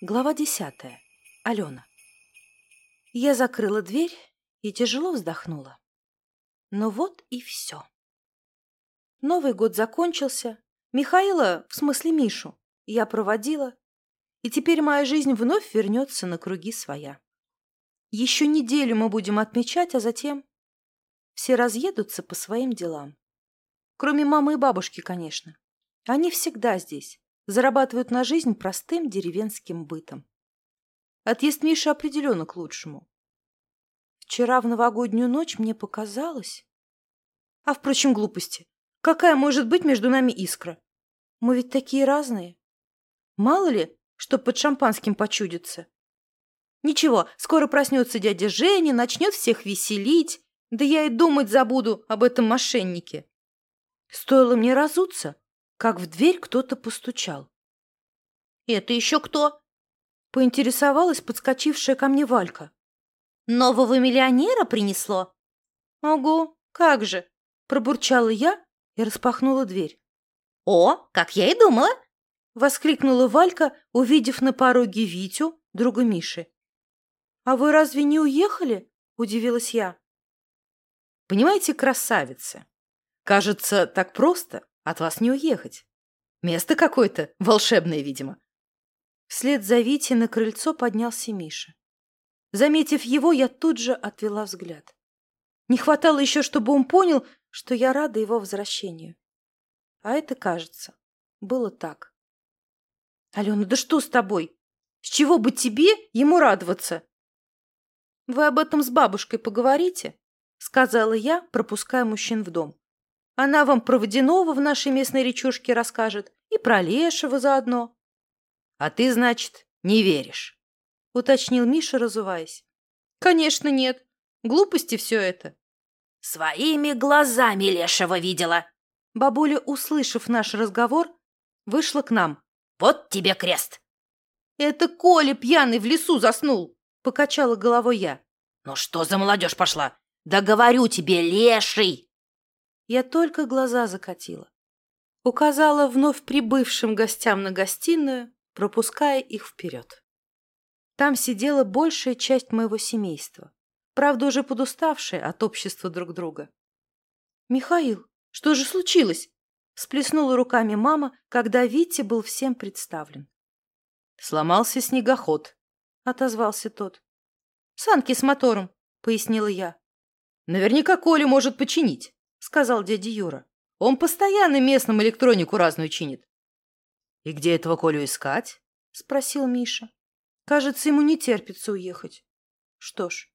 Глава десятая. Алена. Я закрыла дверь и тяжело вздохнула. Но вот и все. Новый год закончился. Михаила, в смысле Мишу, я проводила. И теперь моя жизнь вновь вернется на круги своя. Еще неделю мы будем отмечать, а затем все разъедутся по своим делам. Кроме мамы и бабушки, конечно. Они всегда здесь зарабатывают на жизнь простым деревенским бытом. Отъезд Миши определенно к лучшему. Вчера в новогоднюю ночь мне показалось... А, впрочем, глупости. Какая может быть между нами искра? Мы ведь такие разные. Мало ли, что под шампанским почудится. Ничего, скоро проснется дядя Женя, начнет всех веселить. Да я и думать забуду об этом мошеннике. Стоило мне разуться, как в дверь кто-то постучал. «Это еще кто?» — поинтересовалась подскочившая ко мне Валька. «Нового миллионера принесло?» «Ого, как же!» — пробурчала я и распахнула дверь. «О, как я и думала!» — воскликнула Валька, увидев на пороге Витю, друга Миши. «А вы разве не уехали?» — удивилась я. «Понимаете, красавица, кажется, так просто от вас не уехать. Место какое-то волшебное, видимо. Вслед за Витей на крыльцо поднялся Миша. Заметив его, я тут же отвела взгляд. Не хватало еще, чтобы он понял, что я рада его возвращению. А это, кажется, было так. «Алена, да что с тобой? С чего бы тебе ему радоваться?» «Вы об этом с бабушкой поговорите», — сказала я, пропуская мужчин в дом. Она вам про водяного в нашей местной речушке расскажет и про лешего заодно. — А ты, значит, не веришь? — уточнил Миша, разуваясь. — Конечно, нет. Глупости все это. — Своими глазами лешего видела. Бабуля, услышав наш разговор, вышла к нам. — Вот тебе крест. — Это Коля пьяный в лесу заснул, — покачала головой я. — Ну что за молодежь пошла? Да говорю тебе, леший! Я только глаза закатила. Указала вновь прибывшим гостям на гостиную, пропуская их вперед. Там сидела большая часть моего семейства, правда, уже подуставшая от общества друг друга. «Михаил, что же случилось?» — всплеснула руками мама, когда Витя был всем представлен. «Сломался снегоход», — отозвался тот. «Санки с мотором», — пояснила я. «Наверняка Коля может починить» сказал дядя Юра. Он постоянно местным электронику разную чинит. — И где этого Колю искать? — спросил Миша. Кажется, ему не терпится уехать. Что ж,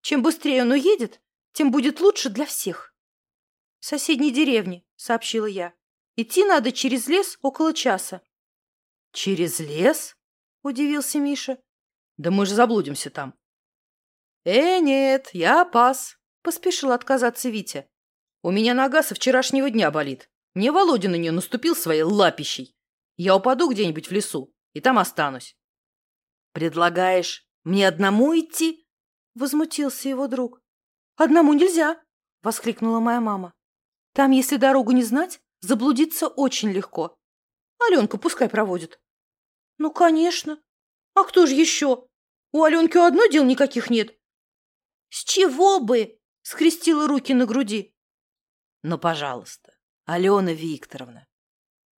чем быстрее он уедет, тем будет лучше для всех. — В соседней деревне, — сообщила я. Идти надо через лес около часа. — Через лес? — удивился Миша. — Да мы же заблудимся там. — Э, нет, я пас, — поспешил отказаться Витя. У меня нога со вчерашнего дня болит. Мне Володя на нее наступил своей лапищей. Я упаду где-нибудь в лесу, и там останусь. Предлагаешь мне одному идти? Возмутился его друг. Одному нельзя, воскликнула моя мама. Там, если дорогу не знать, заблудиться очень легко. Аленка пускай проводит. Ну, конечно. А кто же еще? У Аленки у одной дел никаких нет. С чего бы? Скрестила руки на груди. Но, пожалуйста, Алена Викторовна.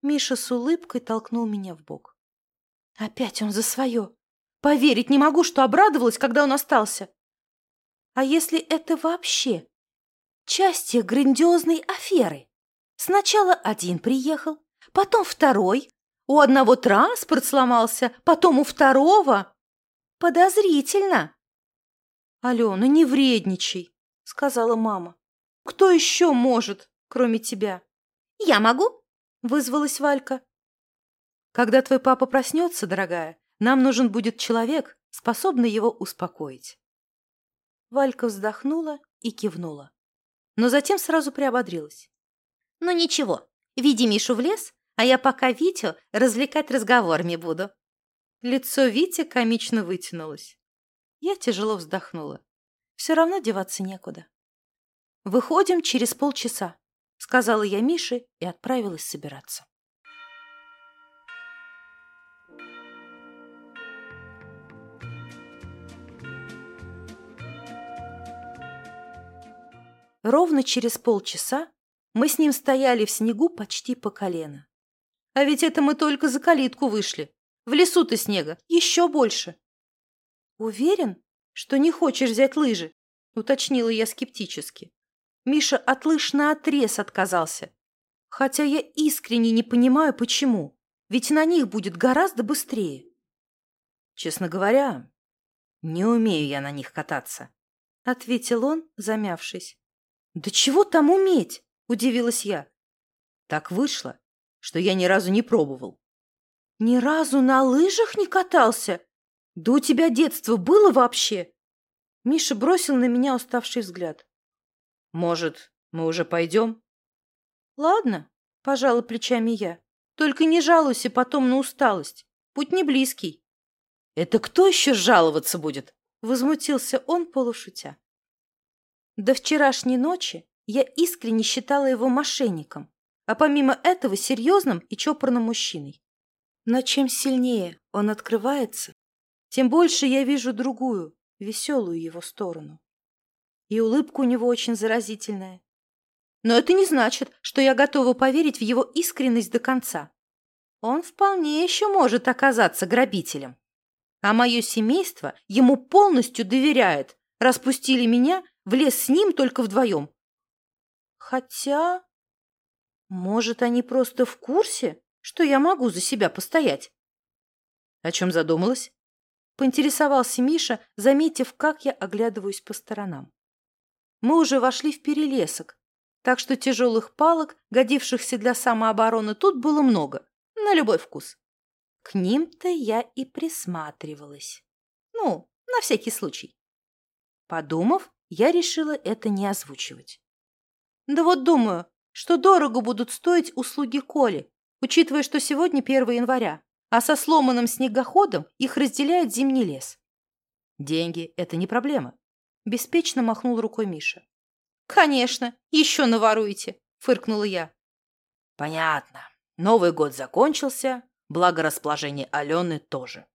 Миша с улыбкой толкнул меня в бок. Опять он за свое. Поверить не могу, что обрадовалась, когда он остался. А если это вообще часть грандиозной аферы? Сначала один приехал, потом второй. У одного транспорт сломался, потом у второго. Подозрительно. Алена, не вредничай, сказала мама. Кто еще может, кроме тебя? Я могу, вызвалась Валька. Когда твой папа проснется, дорогая, нам нужен будет человек, способный его успокоить. Валька вздохнула и кивнула, но затем сразу приободрилась. Ну ничего, веди Мишу в лес, а я пока Витю развлекать разговорами буду. Лицо Вити комично вытянулось. Я тяжело вздохнула. Все равно деваться некуда. «Выходим через полчаса», — сказала я Мише и отправилась собираться. Ровно через полчаса мы с ним стояли в снегу почти по колено. А ведь это мы только за калитку вышли. В лесу-то снега еще больше. Уверен, что не хочешь взять лыжи? Уточнила я скептически. Миша от лыж наотрез отказался. Хотя я искренне не понимаю, почему. Ведь на них будет гораздо быстрее. Честно говоря, не умею я на них кататься, — ответил он, замявшись. Да чего там уметь? — удивилась я. Так вышло, что я ни разу не пробовал. Ни разу на лыжах не катался? Да у тебя детство было вообще? Миша бросил на меня уставший взгляд. Может, мы уже пойдем? Ладно, пожала плечами я. Только не жалуйся потом на усталость. Путь не близкий. Это кто еще жаловаться будет? Возмутился он, полушутя. До вчерашней ночи я искренне считала его мошенником, а помимо этого серьезным и чопорным мужчиной. Но чем сильнее он открывается, тем больше я вижу другую, веселую его сторону. И улыбка у него очень заразительная. Но это не значит, что я готова поверить в его искренность до конца. Он вполне еще может оказаться грабителем. А мое семейство ему полностью доверяет, распустили меня в лес с ним только вдвоем. Хотя, может, они просто в курсе, что я могу за себя постоять. О чем задумалась? Поинтересовался Миша, заметив, как я оглядываюсь по сторонам. Мы уже вошли в перелесок, так что тяжелых палок, годившихся для самообороны, тут было много, на любой вкус. К ним-то я и присматривалась. Ну, на всякий случай. Подумав, я решила это не озвучивать. Да вот думаю, что дорого будут стоить услуги Коли, учитывая, что сегодня 1 января а со сломанным снегоходом их разделяет зимний лес. Деньги – это не проблема. Беспечно махнул рукой Миша. Конечно, еще наворуете, фыркнула я. Понятно. Новый год закончился, благо расположение Алены тоже.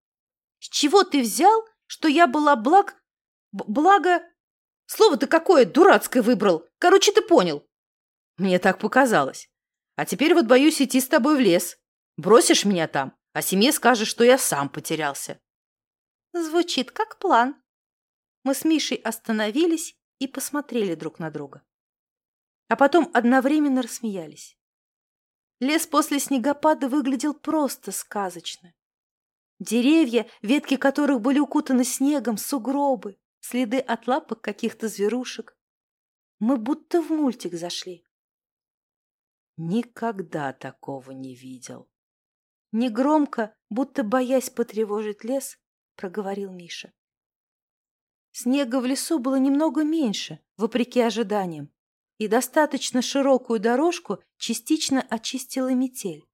С чего ты взял, что я была благ... благо... Слово ты какое дурацкое выбрал. Короче, ты понял. Мне так показалось. А теперь вот боюсь идти с тобой в лес. Бросишь меня там, а семье скажешь, что я сам потерялся. Звучит как план. Мы с Мишей остановились и посмотрели друг на друга. А потом одновременно рассмеялись. Лес после снегопада выглядел просто сказочно. Деревья, ветки которых были укутаны снегом, сугробы, следы от лапок каких-то зверушек. Мы будто в мультик зашли. Никогда такого не видел. Негромко, будто боясь потревожить лес, проговорил Миша. Снега в лесу было немного меньше, вопреки ожиданиям, и достаточно широкую дорожку частично очистила метель,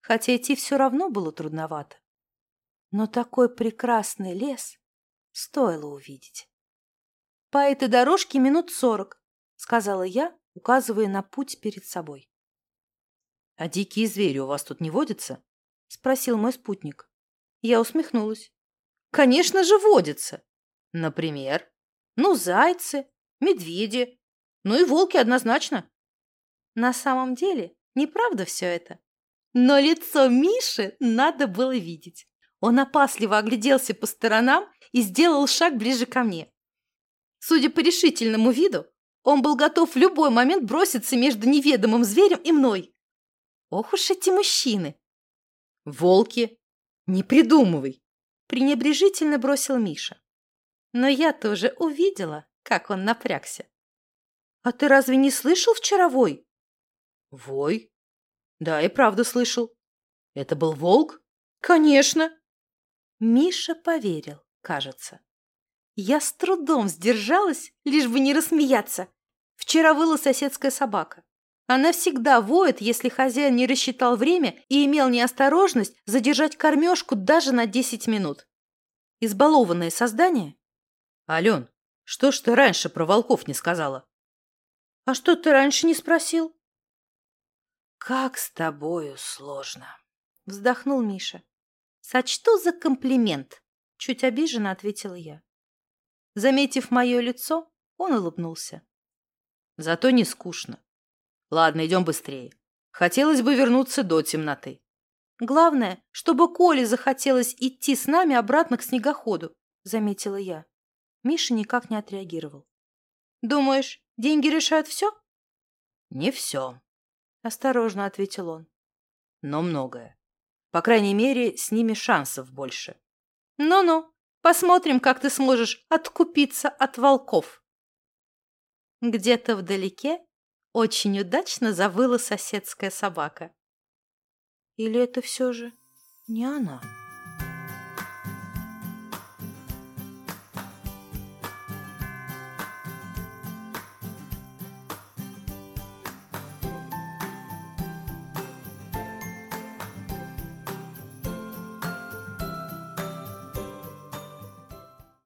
хотя идти все равно было трудновато. Но такой прекрасный лес стоило увидеть. «По этой дорожке минут сорок», — сказала я, указывая на путь перед собой. «А дикие звери у вас тут не водятся?» — спросил мой спутник. Я усмехнулась. «Конечно же водится. Например, ну, зайцы, медведи, ну и волки однозначно». На самом деле, неправда все это. Но лицо Миши надо было видеть. Он опасливо огляделся по сторонам и сделал шаг ближе ко мне. Судя по решительному виду, он был готов в любой момент броситься между неведомым зверем и мной. Ох уж эти мужчины! Волки? Не придумывай. Пренебрежительно бросил Миша. Но я тоже увидела, как он напрягся. А ты разве не слышал вчера вой? Вой? Да, и правда слышал. Это был волк? Конечно. Миша поверил, кажется. Я с трудом сдержалась, лишь бы не рассмеяться. Вчера выла соседская собака. Она всегда воет, если хозяин не рассчитал время и имел неосторожность задержать кормежку даже на 10 минут. Избалованное создание? Ален, что ж ты раньше про волков не сказала? А что ты раньше не спросил? Как с тобою сложно, вздохнул Миша. Сочту за комплимент, чуть обиженно ответила я. Заметив мое лицо, он улыбнулся. Зато не скучно. Ладно, идем быстрее. Хотелось бы вернуться до темноты. Главное, чтобы Коле захотелось идти с нами обратно к снегоходу, заметила я. Миша никак не отреагировал. Думаешь, деньги решают все? Не все, осторожно ответил он. Но многое. По крайней мере, с ними шансов больше. Ну-ну, посмотрим, как ты сможешь откупиться от волков. Где-то вдалеке очень удачно завыла соседская собака. Или это все же не она?